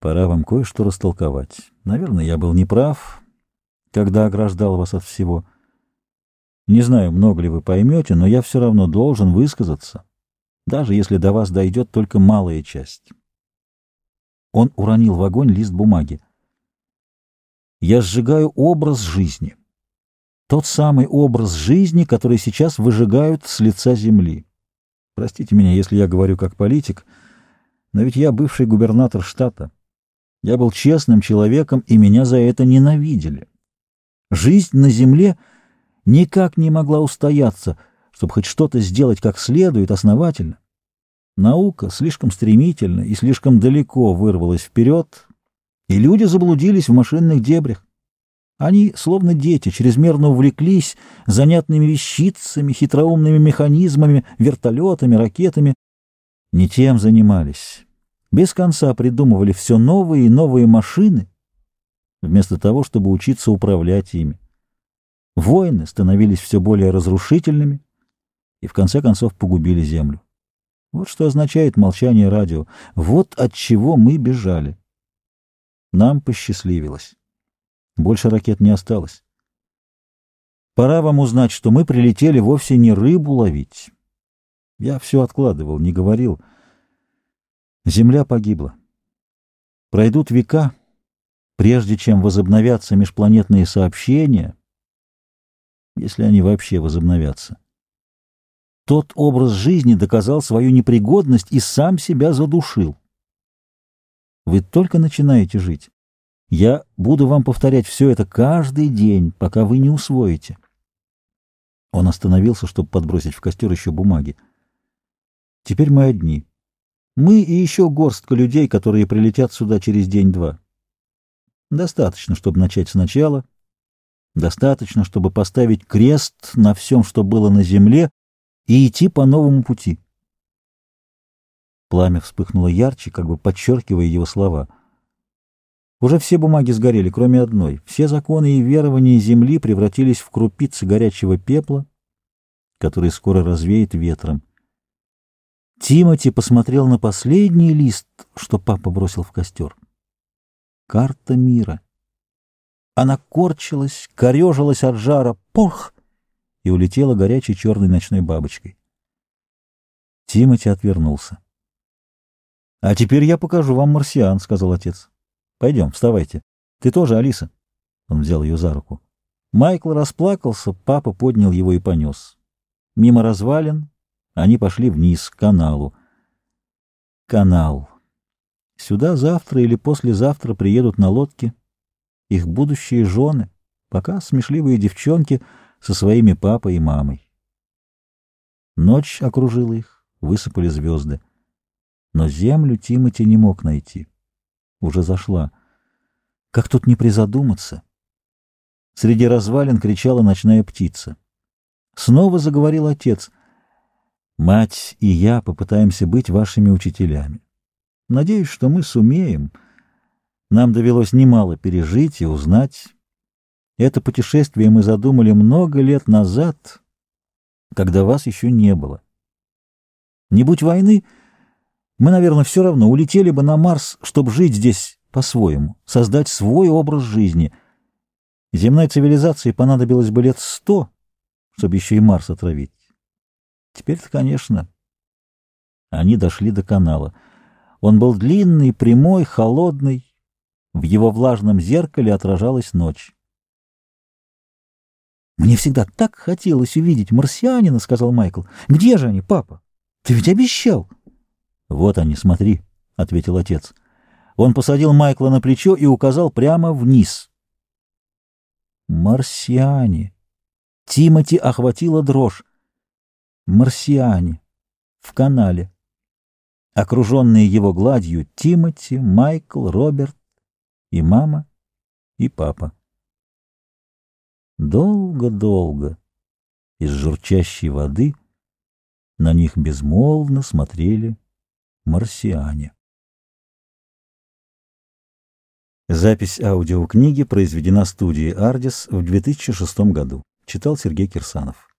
Пора вам кое-что растолковать. Наверное, я был неправ, когда ограждал вас от всего. Не знаю, много ли вы поймете, но я все равно должен высказаться, даже если до вас дойдет только малая часть. Он уронил в огонь лист бумаги. Я сжигаю образ жизни. Тот самый образ жизни, который сейчас выжигают с лица земли. Простите меня, если я говорю как политик, но ведь я бывший губернатор штата. Я был честным человеком, и меня за это ненавидели. Жизнь на земле никак не могла устояться, чтобы хоть что-то сделать как следует, основательно. Наука слишком стремительно и слишком далеко вырвалась вперед, и люди заблудились в машинных дебрях. Они, словно дети, чрезмерно увлеклись занятными вещицами, хитроумными механизмами, вертолетами, ракетами. Не тем занимались без конца придумывали все новые и новые машины, вместо того, чтобы учиться управлять ими. Войны становились все более разрушительными и в конце концов погубили Землю. Вот что означает молчание радио. Вот от чего мы бежали. Нам посчастливилось. Больше ракет не осталось. Пора вам узнать, что мы прилетели вовсе не рыбу ловить. Я все откладывал, не говорил — Земля погибла. Пройдут века, прежде чем возобновятся межпланетные сообщения, если они вообще возобновятся. Тот образ жизни доказал свою непригодность и сам себя задушил. Вы только начинаете жить. Я буду вам повторять все это каждый день, пока вы не усвоите. Он остановился, чтобы подбросить в костер еще бумаги. Теперь мы одни. Мы и еще горстка людей, которые прилетят сюда через день-два. Достаточно, чтобы начать сначала. Достаточно, чтобы поставить крест на всем, что было на земле, и идти по новому пути. Пламя вспыхнуло ярче, как бы подчеркивая его слова. Уже все бумаги сгорели, кроме одной. Все законы и верования земли превратились в крупицы горячего пепла, который скоро развеет ветром. Тимати посмотрел на последний лист, что папа бросил в костер. Карта мира. Она корчилась, корежилась от жара, пух, и улетела горячей черной ночной бабочкой. Тимати отвернулся. — А теперь я покажу вам марсиан, — сказал отец. — Пойдем, вставайте. Ты тоже, Алиса? Он взял ее за руку. Майкл расплакался, папа поднял его и понес. Мимо развалин, они пошли вниз, к каналу. Канал. Сюда завтра или послезавтра приедут на лодке их будущие жены, пока смешливые девчонки со своими папой и мамой. Ночь окружила их, высыпали звезды. Но землю Тимати не мог найти. Уже зашла. Как тут не призадуматься? Среди развалин кричала ночная птица. Снова заговорил отец. Мать и я попытаемся быть вашими учителями. Надеюсь, что мы сумеем. Нам довелось немало пережить и узнать. Это путешествие мы задумали много лет назад, когда вас еще не было. Не будь войны, мы, наверное, все равно улетели бы на Марс, чтобы жить здесь по-своему, создать свой образ жизни. Земной цивилизации понадобилось бы лет сто, чтобы еще и Марс отравить. Теперь-то, конечно. Они дошли до канала. Он был длинный, прямой, холодный. В его влажном зеркале отражалась ночь. «Мне всегда так хотелось увидеть марсианина», — сказал Майкл. «Где же они, папа? Ты ведь обещал». «Вот они, смотри», — ответил отец. Он посадил Майкла на плечо и указал прямо вниз. «Марсиане!» Тимати охватила дрожь марсиане в канале. Окруженные его гладью Тимоти, Майкл, Роберт и мама, и папа. Долго-долго из журчащей воды на них безмолвно смотрели марсиане. Запись аудиокниги произведена студией «Ардис» в 2006 году. Читал Сергей Кирсанов.